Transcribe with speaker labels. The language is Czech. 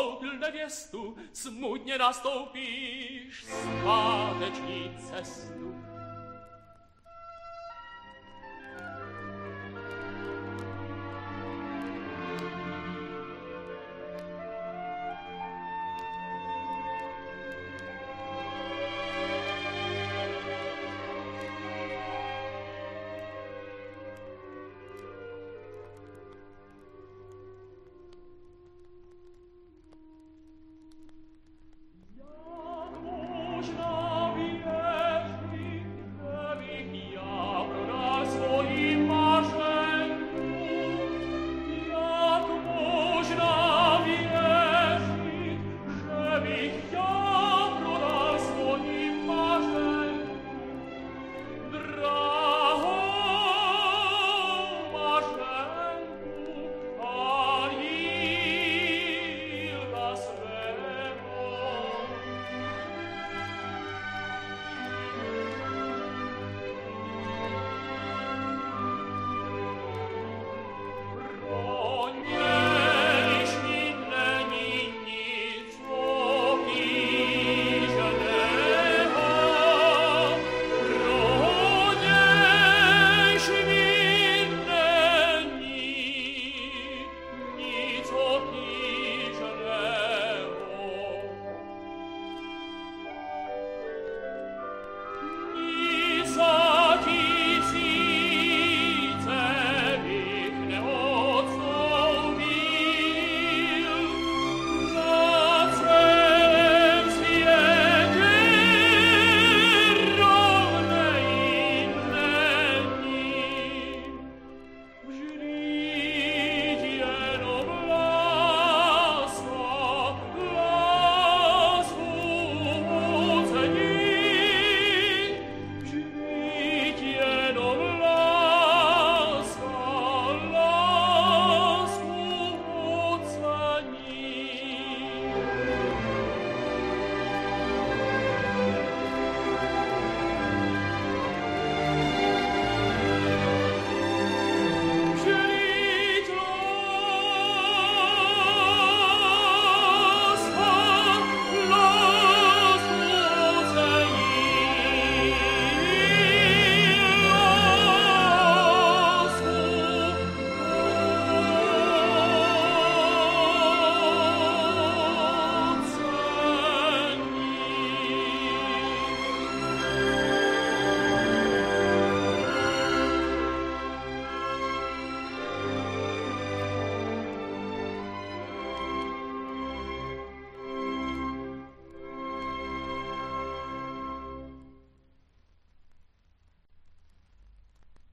Speaker 1: zastoupil nevěstu, smutně nastoupíš zpáteční cestu.